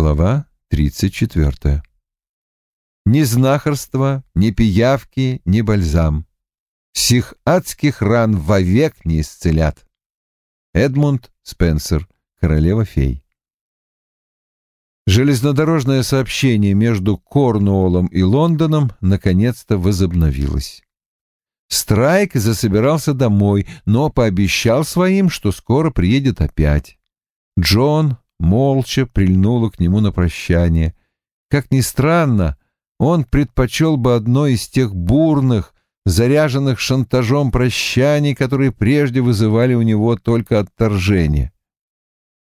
Глава 34. Ни знахарство, ни пиявки, ни бальзам. Сих адских ран вовек не исцелят. Эдмунд Спенсер, королева фей. Железнодорожное сообщение между Корнуоллом и Лондоном наконец-то возобновилось. Страйк засобирался домой, но пообещал своим, что скоро приедет опять. Джон молча прильнула к нему на прощание. Как ни странно, он предпочел бы одно из тех бурных, заряженных шантажом прощаний, которые прежде вызывали у него только отторжение.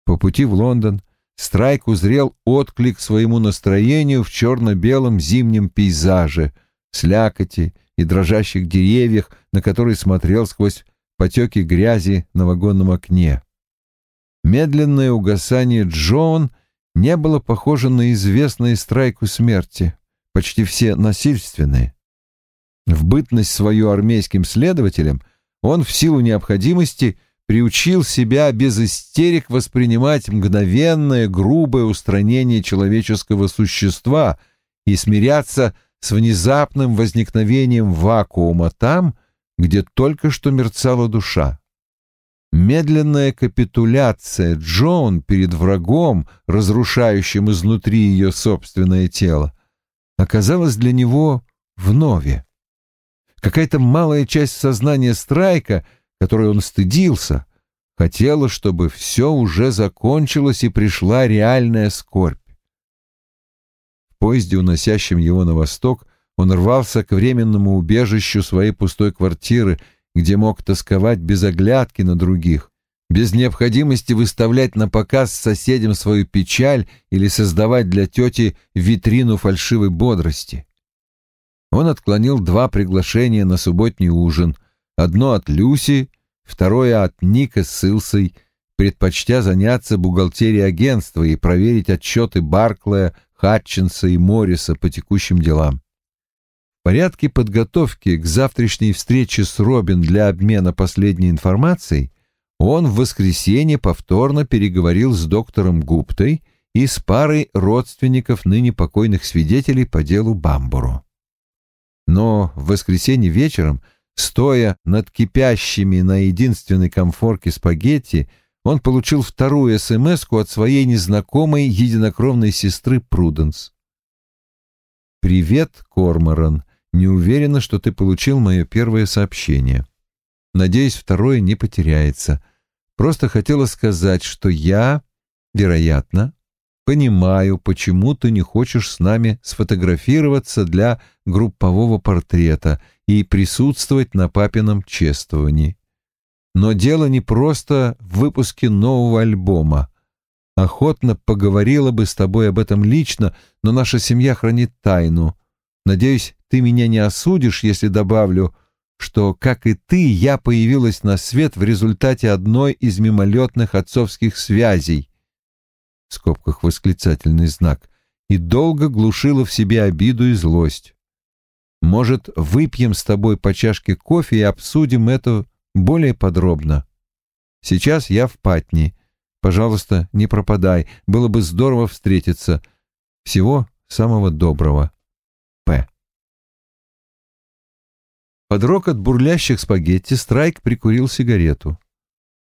По пути в Лондон Страйк узрел отклик своему настроению в черно-белом зимнем пейзаже, слякоти и дрожащих деревьях, на которые смотрел сквозь потеки грязи на вагонном окне. Медленное угасание Джон не было похоже на известные Страйку смерти, почти все насильственные. В бытность свою армейским следователем он в силу необходимости приучил себя без истерик воспринимать мгновенное грубое устранение человеческого существа и смиряться с внезапным возникновением вакуума там, где только что мерцала душа. Медленная капитуляция Джон перед врагом, разрушающим изнутри ее собственное тело, оказалась для него вновь. Какая-то малая часть сознания Страйка — которой он стыдился, хотела, чтобы все уже закончилось и пришла реальная скорбь. В поезде, уносящем его на восток, он рвался к временному убежищу своей пустой квартиры, где мог тосковать без оглядки на других, без необходимости выставлять на показ соседям свою печаль или создавать для тети витрину фальшивой бодрости. Он отклонил два приглашения на субботний ужин — Одно от Люси, второе от Ника с Силсой, предпочтя заняться бухгалтерией агентства и проверить отчеты Барклая, Хатчинса и Морриса по текущим делам. Порядке подготовки к завтрашней встрече с Робин для обмена последней информацией он в воскресенье повторно переговорил с доктором Гуптой и с парой родственников ныне покойных свидетелей по делу Бамбуру. Но в воскресенье вечером – Стоя над кипящими на единственной комфорке спагетти, он получил вторую смс от своей незнакомой единокровной сестры Пруденс. «Привет, Корморан. Не уверена, что ты получил мое первое сообщение. Надеюсь, второе не потеряется. Просто хотела сказать, что я, вероятно, понимаю, почему ты не хочешь с нами сфотографироваться для группового портрета и присутствовать на папином чествовании. Но дело не просто в выпуске нового альбома. Охотно поговорила бы с тобой об этом лично, но наша семья хранит тайну. Надеюсь, ты меня не осудишь, если добавлю, что, как и ты, я появилась на свет в результате одной из мимолетных отцовских связей. В скобках восклицательный знак. И долго глушила в себе обиду и злость. Может, выпьем с тобой по чашке кофе и обсудим это более подробно. Сейчас я в Патни. Пожалуйста, не пропадай. Было бы здорово встретиться. Всего самого доброго. Под рокот бурлящих спагетти Страйк прикурил сигарету.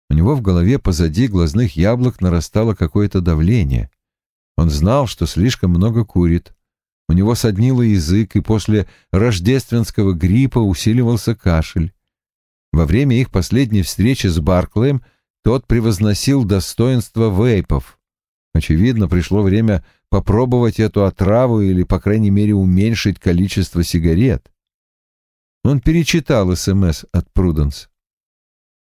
У него в голове позади глазных яблок нарастало какое-то давление. Он знал, что слишком много курит. У него соднило язык, и после рождественского гриппа усиливался кашель. Во время их последней встречи с Барклаем тот превозносил достоинство вейпов. Очевидно, пришло время попробовать эту отраву или, по крайней мере, уменьшить количество сигарет. Он перечитал СМС от Пруденс.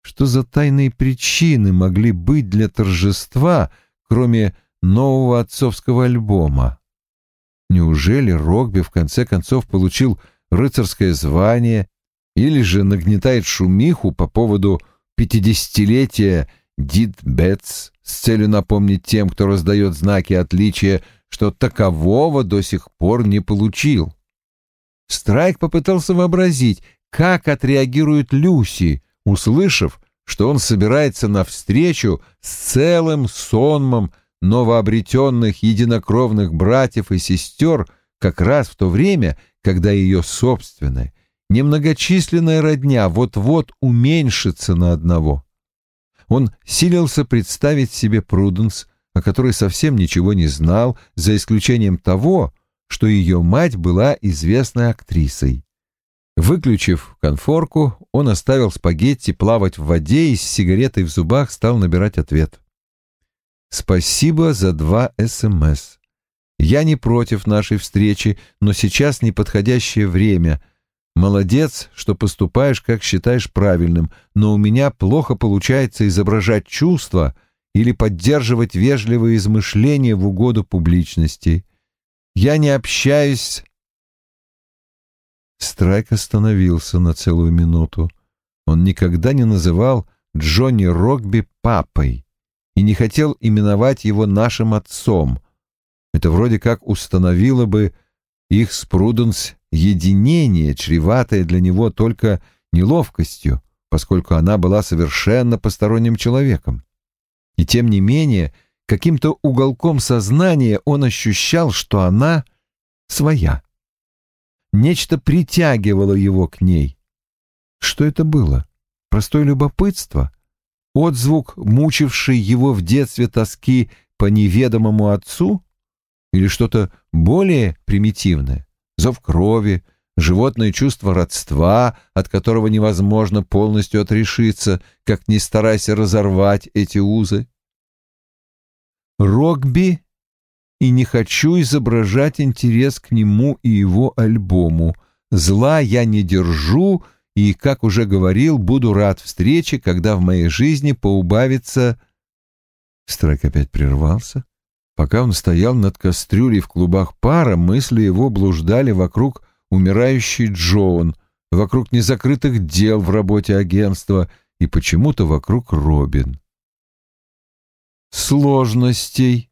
Что за тайные причины могли быть для торжества, кроме нового отцовского альбома? Неужели Рогби в конце концов получил рыцарское звание или же нагнетает шумиху по поводу пятидесятилетия Дид Бетс с целью напомнить тем, кто раздает знаки отличия, что такового до сих пор не получил? Страйк попытался вообразить, как отреагирует Люси, услышав, что он собирается навстречу с целым сонмом новообретенных единокровных братьев и сестер как раз в то время, когда ее собственная, немногочисленная родня вот-вот уменьшится на одного. Он силился представить себе Пруденс, о которой совсем ничего не знал, за исключением того, что ее мать была известной актрисой. Выключив конфорку, он оставил спагетти плавать в воде и с сигаретой в зубах стал набирать ответ. «Спасибо за два СМС. Я не против нашей встречи, но сейчас неподходящее время. Молодец, что поступаешь, как считаешь правильным, но у меня плохо получается изображать чувства или поддерживать вежливые измышления в угоду публичности. Я не общаюсь Страйк остановился на целую минуту. Он никогда не называл Джонни Рокби папой и не хотел именовать его нашим отцом. Это вроде как установило бы их с Пруденс единение, чреватое для него только неловкостью, поскольку она была совершенно посторонним человеком. И тем не менее, каким-то уголком сознания он ощущал, что она своя. Нечто притягивало его к ней. Что это было? Простое любопытство? Отзвук, мучивший его в детстве тоски по неведомому отцу? Или что-то более примитивное? Зов крови, животное чувство родства, от которого невозможно полностью отрешиться, как ни старайся разорвать эти узы? Рогби и не хочу изображать интерес к нему и его альбому. Зла я не держу и, как уже говорил, буду рад встрече, когда в моей жизни поубавится... Страйк опять прервался. Пока он стоял над кастрюлей в клубах пара, мысли его блуждали вокруг умирающей Джоун, вокруг незакрытых дел в работе агентства и почему-то вокруг Робин. Сложностей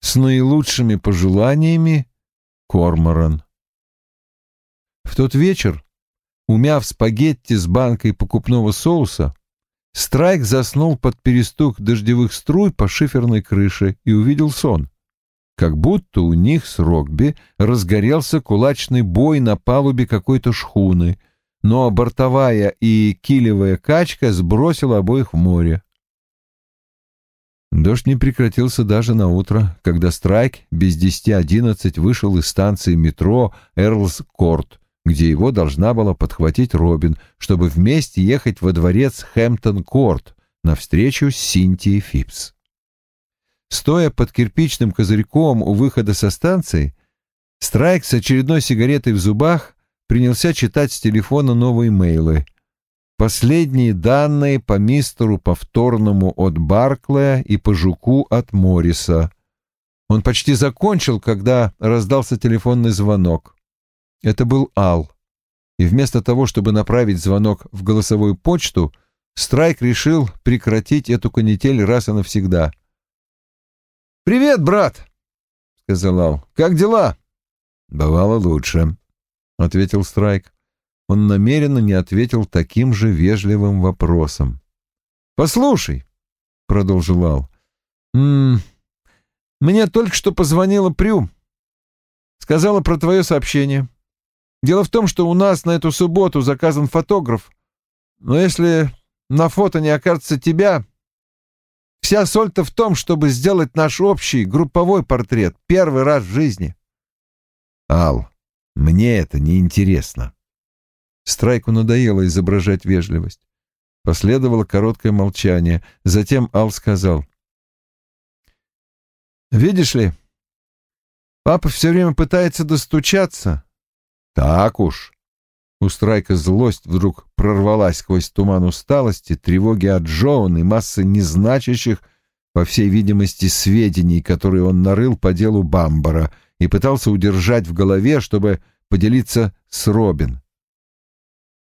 с наилучшими пожеланиями, Корморан. В тот вечер, умяв спагетти с банкой покупного соуса, Страйк заснул под перестук дождевых струй по шиферной крыше и увидел сон. Как будто у них с Рогби разгорелся кулачный бой на палубе какой-то шхуны, но бортовая и килевая качка сбросила обоих в море. Дождь не прекратился даже на утро, когда Страйк без десяти одиннадцать вышел из станции метро Эрлс-Корт, где его должна была подхватить Робин, чтобы вместе ехать во дворец Хэмптон-Корт на встречу с Синтией Фипс. Стоя под кирпичным козырьком у выхода со станции, Страйк с очередной сигаретой в зубах принялся читать с телефона новые мейлы — Последние данные по мистеру повторному от Барклая и по жуку от Морриса. Он почти закончил, когда раздался телефонный звонок. Это был Ал. И вместо того, чтобы направить звонок в голосовую почту, Страйк решил прекратить эту канитель раз и навсегда. «Привет, брат!» — сказал Ал. «Как дела?» «Бывало лучше», — ответил Страйк он намеренно не ответил таким же вежливым вопросом. «Послушай», — продолжил Ал, «м -м, мне только что позвонила Прю. Сказала про твое сообщение. Дело в том, что у нас на эту субботу заказан фотограф, но если на фото не окажется тебя, вся соль-то в том, чтобы сделать наш общий групповой портрет первый раз в жизни». «Ал, мне это не интересно», Страйку надоело изображать вежливость. Последовало короткое молчание. Затем Ал сказал. «Видишь ли, папа все время пытается достучаться». «Так уж». У Страйка злость вдруг прорвалась сквозь туман усталости, тревоги от Джоан и массы незначащих, по всей видимости, сведений, которые он нарыл по делу Бамбара и пытался удержать в голове, чтобы поделиться с Робин.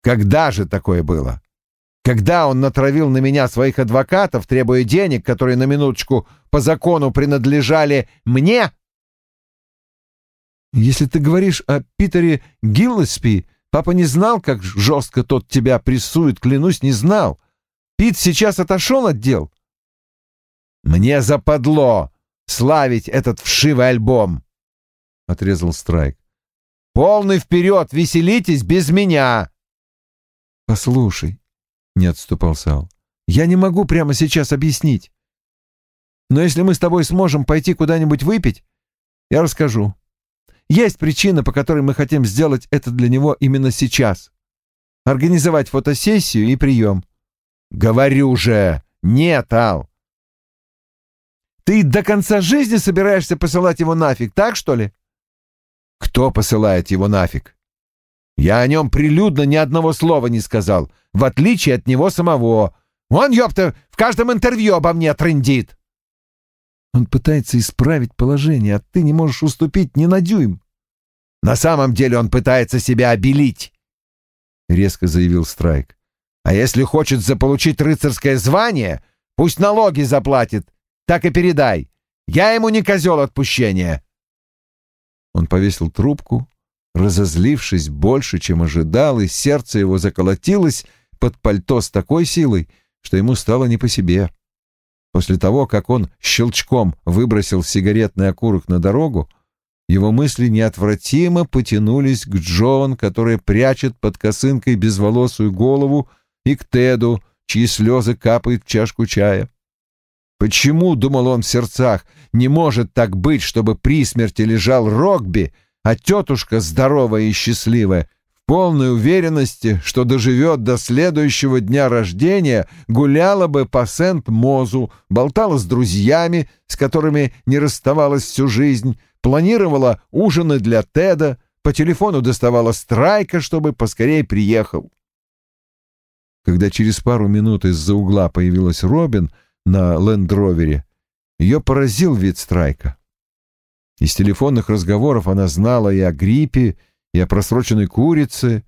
Когда же такое было? Когда он натравил на меня своих адвокатов, требуя денег, которые на минуточку по закону принадлежали мне? Если ты говоришь о Питере Гиллеспи, папа не знал, как жестко тот тебя прессует, клянусь, не знал. Пит сейчас отошел от дел. Мне западло славить этот вшивый альбом, — отрезал Страйк. Полный вперед, веселитесь без меня. Послушай, — не отступал Сал, — я не могу прямо сейчас объяснить. Но если мы с тобой сможем пойти куда-нибудь выпить, я расскажу. Есть причина, по которой мы хотим сделать это для него именно сейчас. Организовать фотосессию и прием. Говорю же, нет, Ал. Ты до конца жизни собираешься посылать его нафиг, так что ли? Кто посылает его нафиг? Я о нем прилюдно ни одного слова не сказал, в отличие от него самого. Он, ёпта, в каждом интервью обо мне трындит. Он пытается исправить положение, а ты не можешь уступить ни на дюйм. На самом деле он пытается себя обелить, — резко заявил Страйк. А если хочет заполучить рыцарское звание, пусть налоги заплатит, так и передай. Я ему не козел отпущения. Он повесил трубку, разозлившись больше, чем ожидал, и сердце его заколотилось под пальто с такой силой, что ему стало не по себе. После того, как он щелчком выбросил сигаретный окурок на дорогу, его мысли неотвратимо потянулись к Джон, которая прячет под косынкой безволосую голову, и к Теду, чьи слезы капают в чашку чая. Почему, думал он в сердцах, не может так быть, чтобы при смерти лежал Рогби, а тетушка здоровая и счастливая, в полной уверенности, что доживет до следующего дня рождения, гуляла бы по Сент-Мозу, болтала с друзьями, с которыми не расставалась всю жизнь, планировала ужины для Теда, по телефону доставала Страйка, чтобы поскорее приехал. Когда через пару минут из-за угла появилась Робин на лендровере, ее поразил вид Страйка. Из телефонных разговоров она знала и о гриппе, и о просроченной курице,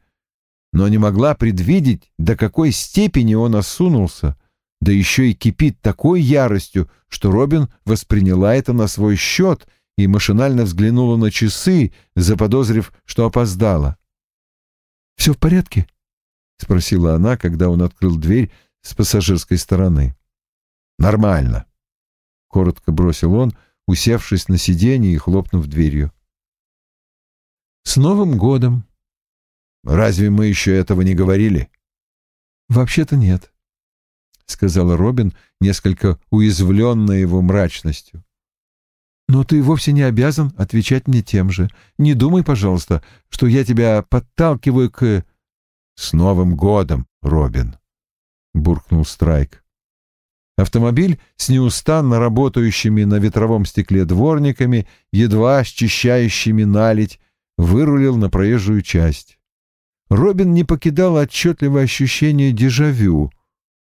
но не могла предвидеть, до какой степени он осунулся, да еще и кипит такой яростью, что Робин восприняла это на свой счет и машинально взглянула на часы, заподозрив, что опоздала. «Все в порядке?» — спросила она, когда он открыл дверь с пассажирской стороны. «Нормально», — коротко бросил он, усевшись на сиденье и хлопнув дверью. «С Новым годом!» «Разве мы еще этого не говорили?» «Вообще-то нет», — сказала Робин, несколько уязвленная его мрачностью. «Но ты вовсе не обязан отвечать мне тем же. Не думай, пожалуйста, что я тебя подталкиваю к...» «С Новым годом, Робин!» — буркнул Страйк. Автомобиль с неустанно работающими на ветровом стекле дворниками, едва счищающими налить, вырулил на проезжую часть. Робин не покидал отчетливое ощущение дежавю.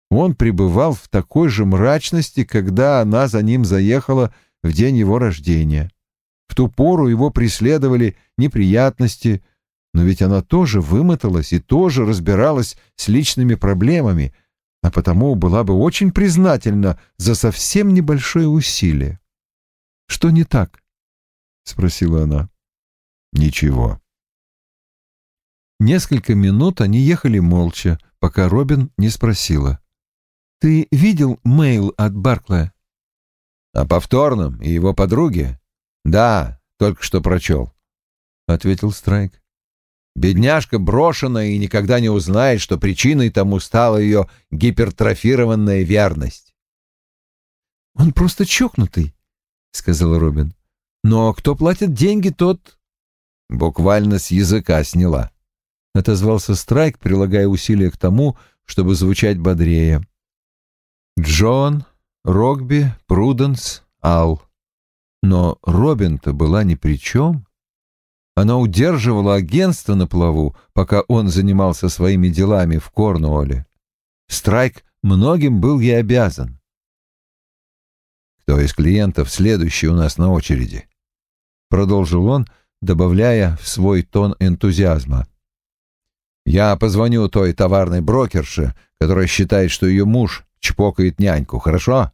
Он пребывал в такой же мрачности, когда она за ним заехала в день его рождения. В ту пору его преследовали неприятности, но ведь она тоже вымоталась и тоже разбиралась с личными проблемами, а потому была бы очень признательна за совсем небольшое усилие. «Что не так?» — спросила она. «Ничего». Несколько минут они ехали молча, пока Робин не спросила. «Ты видел мейл от Барклая?» «О повторном и его подруге?» «Да, только что прочел», — ответил Страйк. Бедняжка брошена и никогда не узнает, что причиной тому стала ее гипертрофированная верность. «Он просто чокнутый», — сказал Робин. «Но кто платит деньги, тот...» Буквально с языка сняла. Отозвался Страйк, прилагая усилия к тому, чтобы звучать бодрее. Джон, Рогби, Пруденс, Ал. Но Робин-то была ни при чем. Она удерживала агентство на плаву, пока он занимался своими делами в Корнуолле. Страйк многим был ей обязан. «Кто из клиентов следующий у нас на очереди?» Продолжил он, добавляя в свой тон энтузиазма. «Я позвоню той товарной брокерше, которая считает, что ее муж чпокает няньку, хорошо?»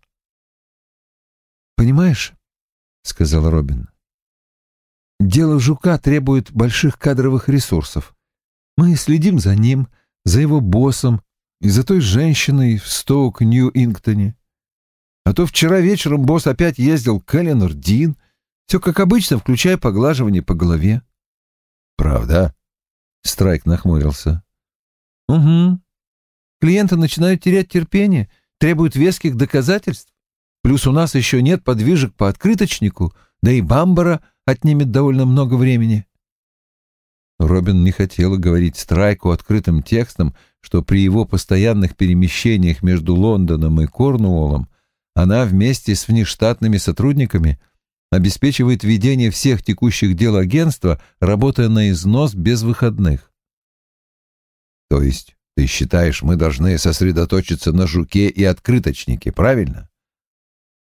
«Понимаешь», — сказал Робин, Дело Жука требует больших кадровых ресурсов. Мы следим за ним, за его боссом и за той женщиной в Стоук-Нью-Инктоне. А то вчера вечером босс опять ездил к Эленор Дин. Все как обычно, включая поглаживание по голове. Правда? Страйк нахмурился. Угу. Клиенты начинают терять терпение, требуют веских доказательств. Плюс у нас еще нет подвижек по открыточнику, да и Бамбара отнимет довольно много времени. Робин не хотела говорить Страйку открытым текстом, что при его постоянных перемещениях между Лондоном и Корнуоллом она вместе с внештатными сотрудниками обеспечивает ведение всех текущих дел агентства, работая на износ без выходных. То есть ты считаешь, мы должны сосредоточиться на жуке и открыточнике, правильно?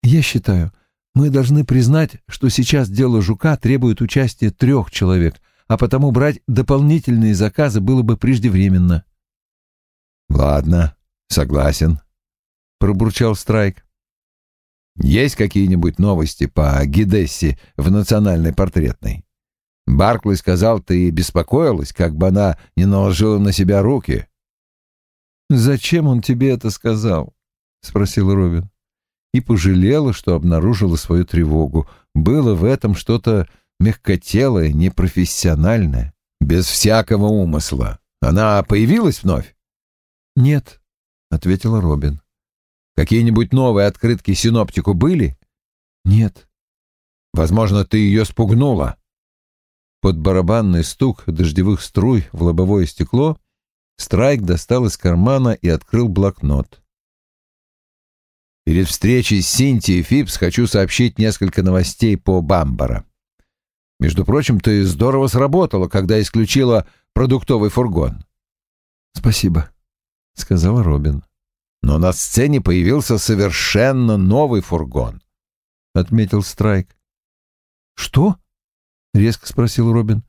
Я считаю, мы должны признать, что сейчас дело жука требует участия трех человек, а потому брать дополнительные заказы было бы преждевременно. Ладно, согласен, пробурчал Страйк. Есть какие-нибудь новости по Гидессе в национальной портретной? Барклey сказал, ты беспокоилась, как бы она не наложила на себя руки. «Зачем он тебе это сказал?» — спросил Робин. И пожалела, что обнаружила свою тревогу. Было в этом что-то мягкотелое, непрофессиональное. «Без всякого умысла. Она появилась вновь?» «Нет», — ответила Робин. Какие-нибудь новые открытки синоптику были? Нет. Возможно, ты ее спугнула. Под барабанный стук дождевых струй в лобовое стекло Страйк достал из кармана и открыл блокнот. Перед встречей с Синтией Фипс хочу сообщить несколько новостей по Бамбара. Между прочим, ты здорово сработала, когда исключила продуктовый фургон. Спасибо, сказал Робин. Но на сцене появился совершенно новый фургон, — отметил Страйк. «Что?» — резко спросил Робин.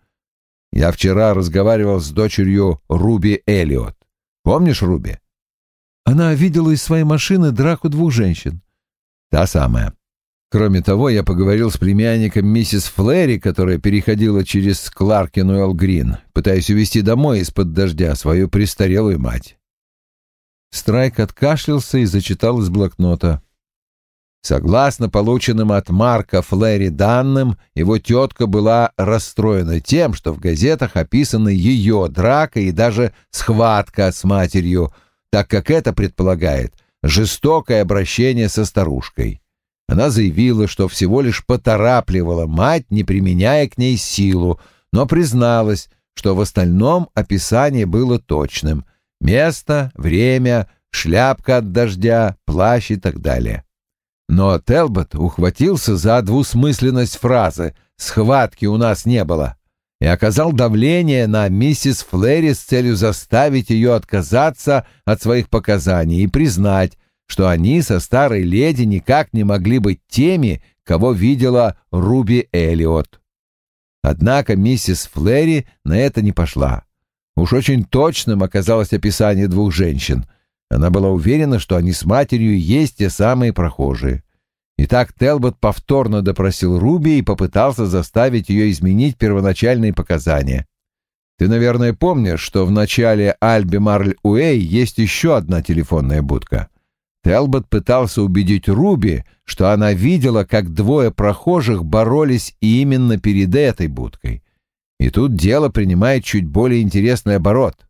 «Я вчера разговаривал с дочерью Руби Эллиот. Помнишь Руби?» Она видела из своей машины драку двух женщин. «Та самая. Кроме того, я поговорил с племянником миссис Флэри, которая переходила через Кларкин Уэлл Грин, пытаясь увезти домой из-под дождя свою престарелую мать. Страйк откашлялся и зачитал из блокнота. Согласно полученным от Марка Флэри данным, его тетка была расстроена тем, что в газетах описаны ее драка и даже схватка с матерью, так как это предполагает жестокое обращение со старушкой. Она заявила, что всего лишь поторапливала мать, не применяя к ней силу, но призналась, что в остальном описание было точным — Место, время, шляпка от дождя, плащ и так далее. Но Телбот ухватился за двусмысленность фразы «схватки у нас не было» и оказал давление на миссис Флэри с целью заставить ее отказаться от своих показаний и признать, что они со старой леди никак не могли быть теми, кого видела Руби Эллиот. Однако миссис Флэри на это не пошла. Уж очень точным оказалось описание двух женщин. Она была уверена, что они с матерью есть те самые прохожие. Итак, Телбот повторно допросил Руби и попытался заставить ее изменить первоначальные показания. Ты, наверное, помнишь, что в начале Альби Марль Уэй есть еще одна телефонная будка. Телбот пытался убедить Руби, что она видела, как двое прохожих боролись именно перед этой будкой. И тут дело принимает чуть более интересный оборот.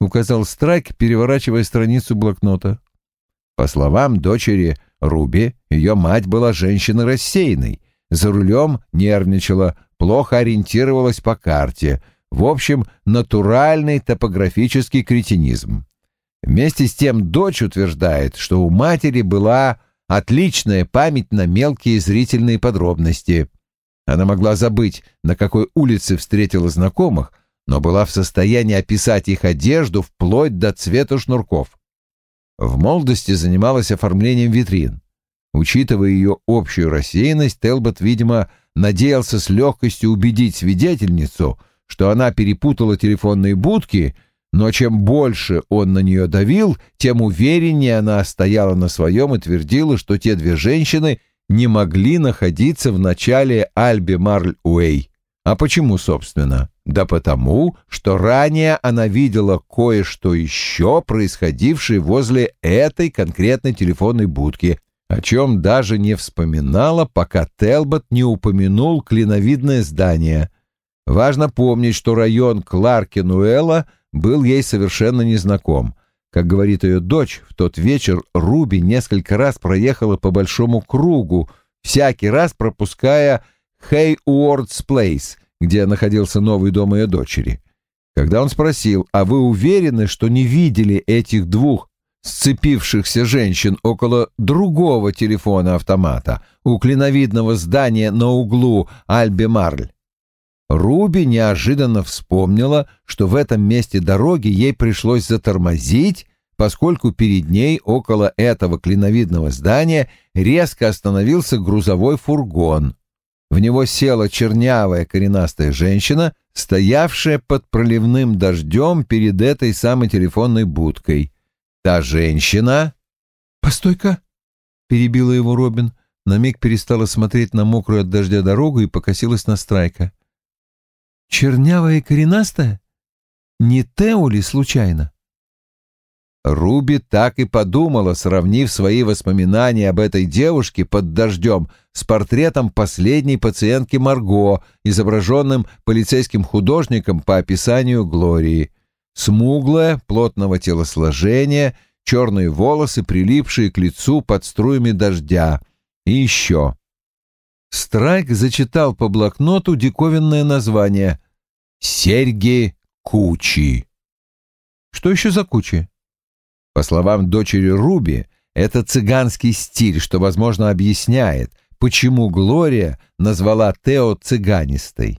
Указал Страйк, переворачивая страницу блокнота. По словам дочери Руби, ее мать была женщиной рассеянной, за рулем нервничала, плохо ориентировалась по карте. В общем, натуральный топографический кретинизм. Вместе с тем дочь утверждает, что у матери была отличная память на мелкие зрительные подробности — она могла забыть, на какой улице встретила знакомых, но была в состоянии описать их одежду вплоть до цвета шнурков. В молодости занималась оформлением витрин. Учитывая ее общую рассеянность, Телбот, видимо, надеялся с легкостью убедить свидетельницу, что она перепутала телефонные будки, но чем больше он на нее давил, тем увереннее она стояла на своем и твердила, что те две женщины — не могли находиться в начале Альби Марль-Уэй. А почему, собственно? Да потому, что ранее она видела кое-что еще, происходившее возле этой конкретной телефонной будки, о чем даже не вспоминала, пока Телбот не упомянул клиновидное здание. Важно помнить, что район Кларкенуэла был ей совершенно незнаком. Как говорит ее дочь, в тот вечер Руби несколько раз проехала по большому кругу, всякий раз пропуская Хейуордс Плейс, где находился новый дом ее дочери. Когда он спросил, а вы уверены, что не видели этих двух сцепившихся женщин около другого телефона-автомата у клиновидного здания на углу Альбе-Марль. Руби неожиданно вспомнила, что в этом месте дороги ей пришлось затормозить, поскольку перед ней около этого клиновидного здания резко остановился грузовой фургон. В него села чернявая коренастая женщина, стоявшая под проливным дождем перед этой самой телефонной будкой. Та женщина... «Постой-ка!» — перебила его Робин. На миг перестала смотреть на мокрую от дождя дорогу и покосилась на Страйка. «Чернявая и коренастая? Не Тео ли случайно?» Руби так и подумала, сравнив свои воспоминания об этой девушке под дождем с портретом последней пациентки Марго, изображенным полицейским художником по описанию Глории смуглая, плотного телосложения, черные волосы, прилипшие к лицу под струями дождя. И еще. Страйк зачитал по блокноту диковинное название «Серьги Кучи». Что еще за Кучи? По словам дочери Руби, это цыганский стиль, что, возможно, объясняет, почему Глория назвала Тео цыганистой.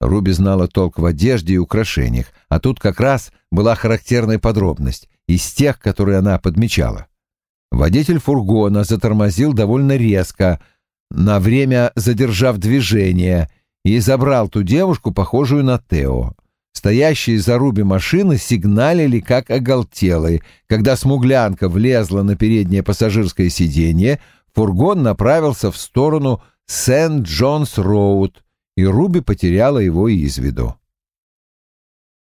Руби знала толк в одежде и украшениях, а тут как раз была характерная подробность из тех, которые она подмечала. Водитель фургона затормозил довольно резко, на время задержав движение, и забрал ту девушку, похожую на Тео. Стоящие за Руби машины сигналили как оголтелые. Когда смуглянка влезла на переднее пассажирское сиденье, фургон направился в сторону Сент-Джонс-Роуд, и Руби потеряла его из виду.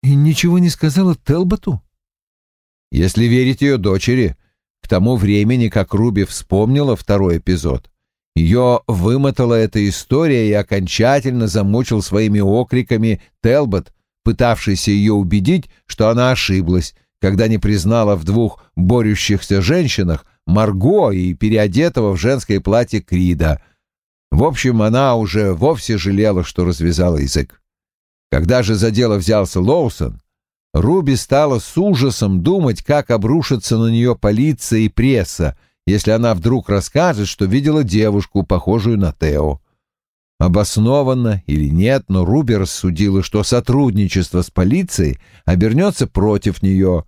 «И ничего не сказала Телботу?» Если верить ее дочери, к тому времени, как Руби вспомнила второй эпизод, ее вымотала эта история и окончательно замучил своими окриками Телбот, пытавшийся ее убедить, что она ошиблась, когда не признала в двух борющихся женщинах Марго и переодетого в женское платье Крида — в общем, она уже вовсе жалела, что развязала язык. Когда же за дело взялся Лоусон, Руби стала с ужасом думать, как обрушится на нее полиция и пресса, если она вдруг расскажет, что видела девушку, похожую на Тео. Обоснованно или нет, но Руби рассудила, что сотрудничество с полицией обернется против нее,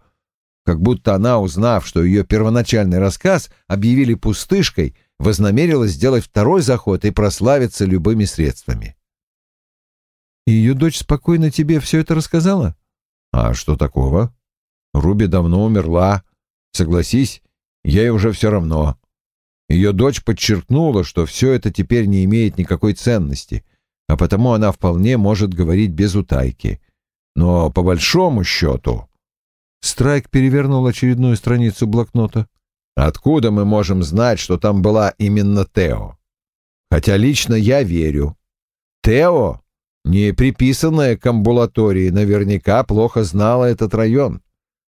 как будто она, узнав, что ее первоначальный рассказ объявили пустышкой, вознамерилась сделать второй заход и прославиться любыми средствами. ее дочь спокойно тебе все это рассказала? А что такого? Руби давно умерла. Согласись, ей уже все равно. Ее дочь подчеркнула, что все это теперь не имеет никакой ценности, а потому она вполне может говорить без утайки. Но по большому счету... Страйк перевернул очередную страницу блокнота. Откуда мы можем знать, что там была именно Тео? Хотя лично я верю. Тео, не приписанная к амбулатории, наверняка плохо знала этот район.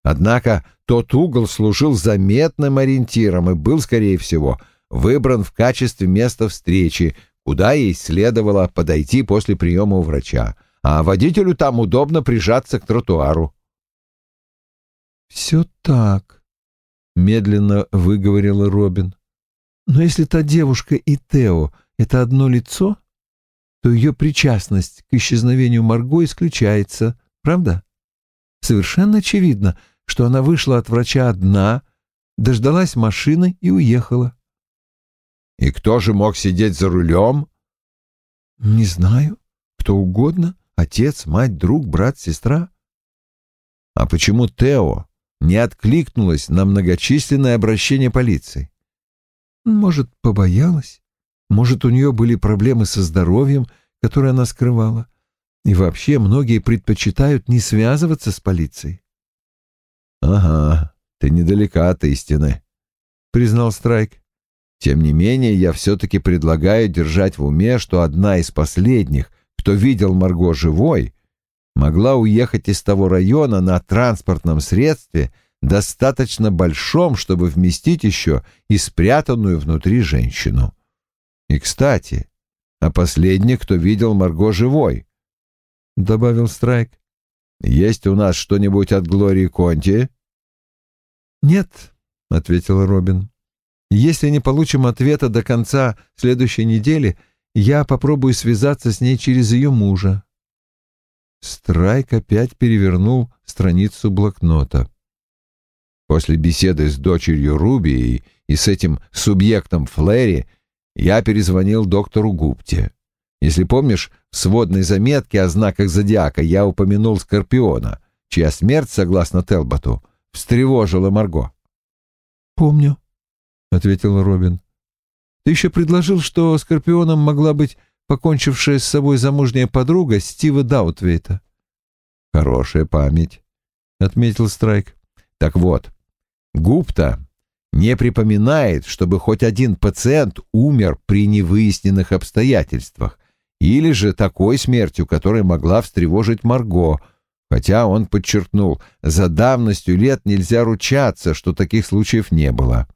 Однако тот угол служил заметным ориентиром и был, скорее всего, выбран в качестве места встречи, куда ей следовало подойти после приема у врача, а водителю там удобно прижаться к тротуару. «Все так», медленно выговорила Робин. Но если та девушка и Тео — это одно лицо, то ее причастность к исчезновению Марго исключается, правда? Совершенно очевидно, что она вышла от врача одна, дождалась машины и уехала. И кто же мог сидеть за рулем? Не знаю. Кто угодно. Отец, мать, друг, брат, сестра. А почему Тео не откликнулась на многочисленное обращение полиции. Может, побоялась, может, у нее были проблемы со здоровьем, которые она скрывала. И вообще многие предпочитают не связываться с полицией. «Ага, ты недалека от истины», — признал Страйк. Тем не менее, я все-таки предлагаю держать в уме, что одна из последних, кто видел Марго живой, могла уехать из того района на транспортном средстве, достаточно большом, чтобы вместить еще и спрятанную внутри женщину. И, кстати, а последний, кто видел Марго живой, — добавил Страйк. «Есть у нас что-нибудь от Глории Конти?» «Нет», — ответил Робин. «Если не получим ответа до конца следующей недели, я попробую связаться с ней через ее мужа». Страйк опять перевернул страницу блокнота. После беседы с дочерью Руби и с этим субъектом Флэри я перезвонил доктору Гупте. Если помнишь, в сводной заметке о знаках зодиака я упомянул Скорпиона, чья смерть, согласно Телботу, встревожила Марго. «Помню», — ответил Робин. «Ты еще предложил, что Скорпионом могла быть покончившая с собой замужняя подруга Стива Даутвейта». «Хорошая память», — отметил Страйк. «Так вот, Гупта не припоминает, чтобы хоть один пациент умер при невыясненных обстоятельствах, или же такой смертью, которая могла встревожить Марго, хотя он подчеркнул, за давностью лет нельзя ручаться, что таких случаев не было.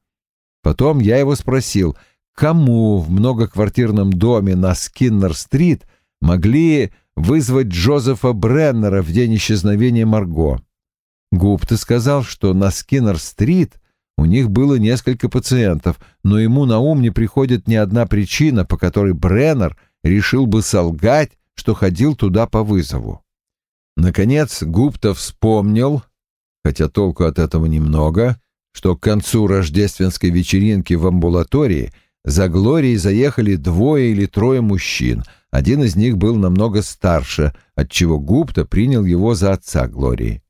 Потом я его спросил, кому в многоквартирном доме на Скиннер-стрит могли вызвать Джозефа Бреннера в день исчезновения Марго. Гупта сказал, что на Скиннер-стрит у них было несколько пациентов, но ему на ум не приходит ни одна причина, по которой Бреннер решил бы солгать, что ходил туда по вызову. Наконец Гупта вспомнил, хотя толку от этого немного, что к концу рождественской вечеринки в амбулатории за Глорией заехали двое или трое мужчин. Один из них был намного старше, отчего Гупта принял его за отца Глории.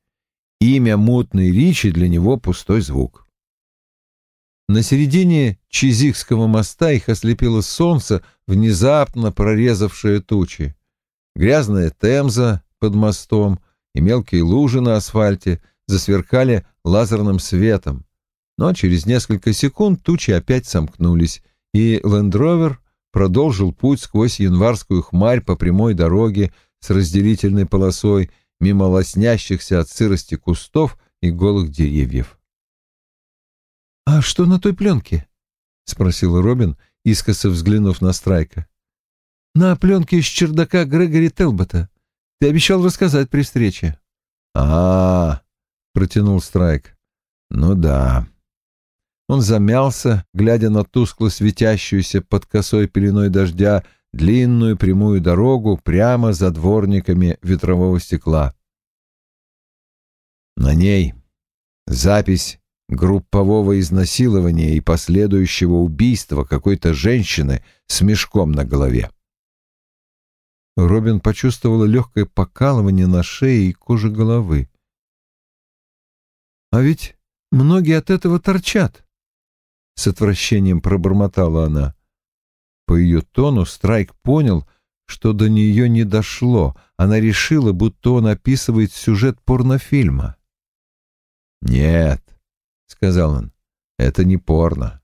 Имя мутный Ричи для него пустой звук. На середине Чизикского моста их ослепило солнце, внезапно прорезавшее тучи. Грязная темза под мостом и мелкие лужи на асфальте засверкали лазерным светом. Но через несколько секунд тучи опять сомкнулись, и Лендровер продолжил путь сквозь январскую хмарь по прямой дороге с разделительной полосой мимо лоснящихся от сырости кустов и голых деревьев. «А что на той пленке?» — спросил Робин, искоса взглянув на Страйка. «На пленке из чердака Грегори Телбота. Ты обещал рассказать при встрече». «А-а-а!» — протянул Страйк. «Ну да». Он замялся, глядя на тускло светящуюся под косой пеленой дождя длинную прямую дорогу прямо за дворниками ветрового стекла. На ней запись группового изнасилования и последующего убийства какой-то женщины с мешком на голове. Робин почувствовала легкое покалывание на шее и коже головы. «А ведь многие от этого торчат», — с отвращением пробормотала она. По ее тону Страйк понял, что до нее не дошло. Она решила, будто он описывает сюжет порнофильма. «Нет, — сказал он, — это не порно.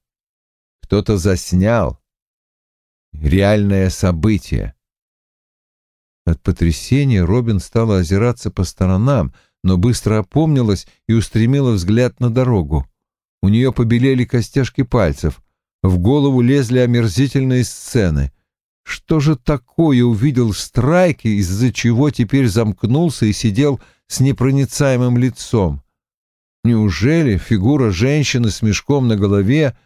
Кто-то заснял реальное событие. От потрясения Робин стала озираться по сторонам, но быстро опомнилась и устремила взгляд на дорогу. У нее побелели костяшки пальцев, в голову лезли омерзительные сцены. Что же такое увидел Страйки, из-за чего теперь замкнулся и сидел с непроницаемым лицом? Неужели фигура женщины с мешком на голове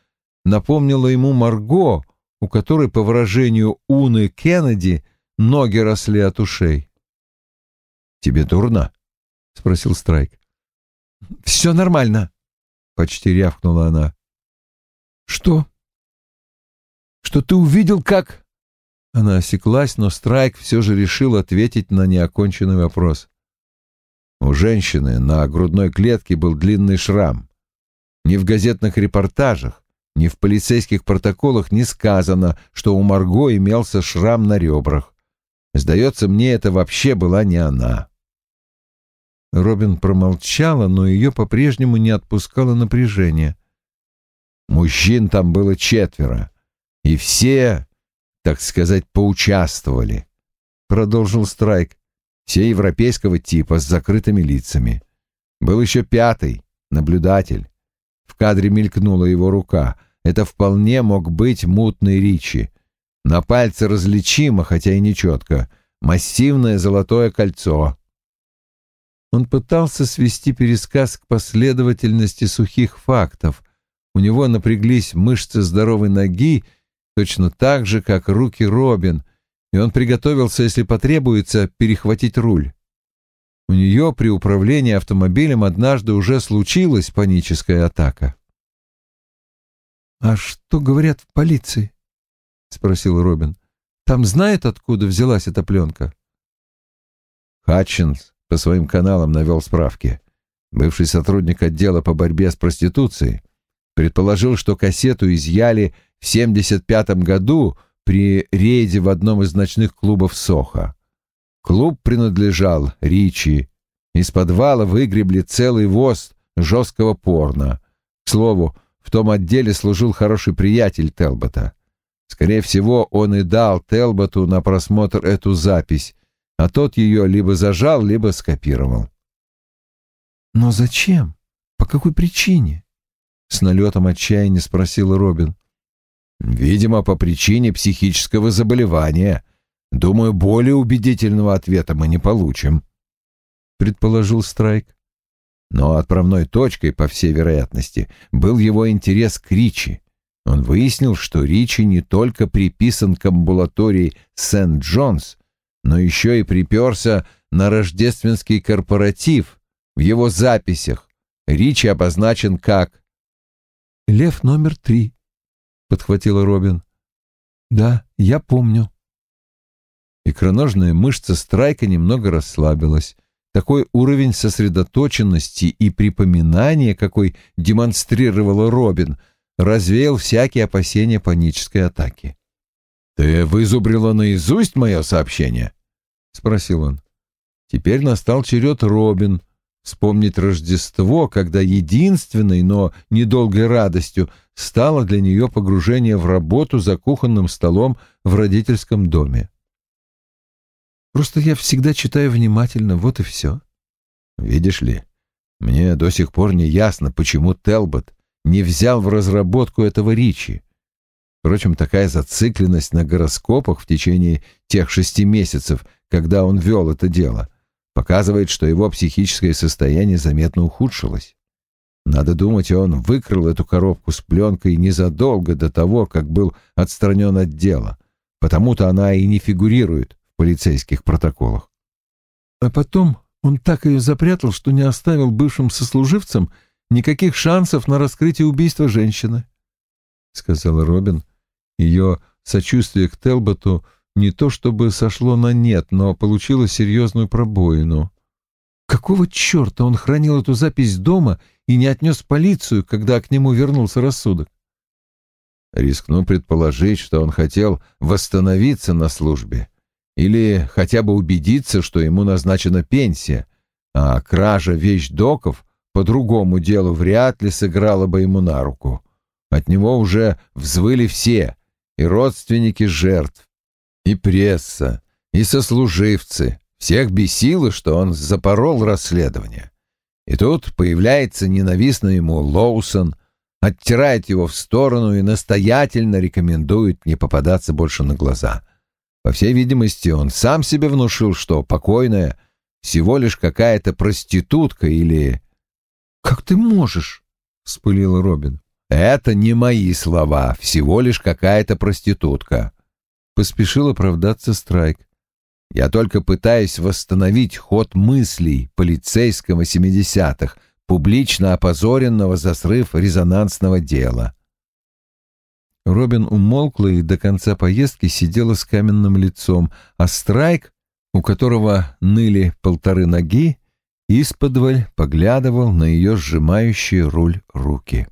напомнила ему Марго, у которой, по выражению Уны Кеннеди, ноги росли от ушей? «Тебе дурно?» — спросил Страйк. «Все нормально», — почти рявкнула она. «Что?» «Что ты увидел, как...» Она осеклась, но Страйк все же решил ответить на неоконченный вопрос. У женщины на грудной клетке был длинный шрам. Ни в газетных репортажах, ни в полицейских протоколах не сказано, что у Марго имелся шрам на ребрах. Сдается мне, это вообще была не она. Робин промолчала, но ее по-прежнему не отпускало напряжение. Мужчин там было четверо, и все, так сказать, поучаствовали. Продолжил Страйк. Все европейского типа с закрытыми лицами. Был еще пятый, наблюдатель. В кадре мелькнула его рука. Это вполне мог быть мутный Ричи. На пальце различимо, хотя и нечетко, массивное золотое кольцо. Он пытался свести пересказ к последовательности сухих фактов, у него напряглись мышцы здоровой ноги, точно так же, как руки Робин, и он приготовился, если потребуется, перехватить руль. У нее при управлении автомобилем однажды уже случилась паническая атака. «А что говорят в полиции?» — спросил Робин. «Там знают, откуда взялась эта пленка?» Хатчинс по своим каналам навел справки. Бывший сотрудник отдела по борьбе с проституцией предположил, что кассету изъяли в 75 году при рейде в одном из ночных клубов Соха. Клуб принадлежал Ричи. Из подвала выгребли целый воз жесткого порно. К слову, в том отделе служил хороший приятель Телбота. Скорее всего, он и дал Телботу на просмотр эту запись, а тот ее либо зажал, либо скопировал. «Но зачем? По какой причине?» С налетом отчаяния спросил Робин. Видимо, по причине психического заболевания. Думаю, более убедительного ответа мы не получим, предположил Страйк. Но отправной точкой, по всей вероятности, был его интерес к Ричи. Он выяснил, что Ричи не только приписан к амбулатории Сент-Джонс, но еще и приперся на рождественский корпоратив. В его записях Ричи обозначен как «Лев номер три», — подхватила Робин. «Да, я помню». Икроножная мышца Страйка немного расслабилась. Такой уровень сосредоточенности и припоминания, какой демонстрировала Робин, развеял всякие опасения панической атаки. «Ты вызубрила наизусть мое сообщение?» — спросил он. Теперь настал черед Робин вспомнить Рождество, когда единственной, но недолгой радостью стало для нее погружение в работу за кухонным столом в родительском доме. «Просто я всегда читаю внимательно, вот и все». «Видишь ли, мне до сих пор не ясно, почему Телбот не взял в разработку этого Ричи. Впрочем, такая зацикленность на гороскопах в течение тех шести месяцев, когда он вел это дело — показывает, что его психическое состояние заметно ухудшилось. Надо думать, он выкрал эту коробку с пленкой незадолго до того, как был отстранен от дела. Потому-то она и не фигурирует в полицейских протоколах. А потом он так ее запрятал, что не оставил бывшим сослуживцам никаких шансов на раскрытие убийства женщины, — сказала Робин. Ее сочувствие к Телботу — не то чтобы сошло на нет, но получило серьезную пробоину. Какого черта он хранил эту запись дома и не отнес полицию, когда к нему вернулся рассудок? Рискну предположить, что он хотел восстановиться на службе или хотя бы убедиться, что ему назначена пенсия, а кража вещдоков по другому делу вряд ли сыграла бы ему на руку. От него уже взвыли все, и родственники жертв, и пресса, и сослуживцы. Всех бесило, что он запорол расследование. И тут появляется ненавистный ему Лоусон, оттирает его в сторону и настоятельно рекомендует не попадаться больше на глаза. По всей видимости, он сам себе внушил, что покойная всего лишь какая-то проститутка или... «Как ты можешь?» — вспылил Робин. «Это не мои слова, всего лишь какая-то проститутка поспешил оправдаться Страйк. Я только пытаюсь восстановить ход мыслей полицейского семидесятых, публично опозоренного за срыв резонансного дела. Робин умолкла и до конца поездки сидела с каменным лицом, а Страйк, у которого ныли полторы ноги, исподволь поглядывал на ее сжимающие руль руки.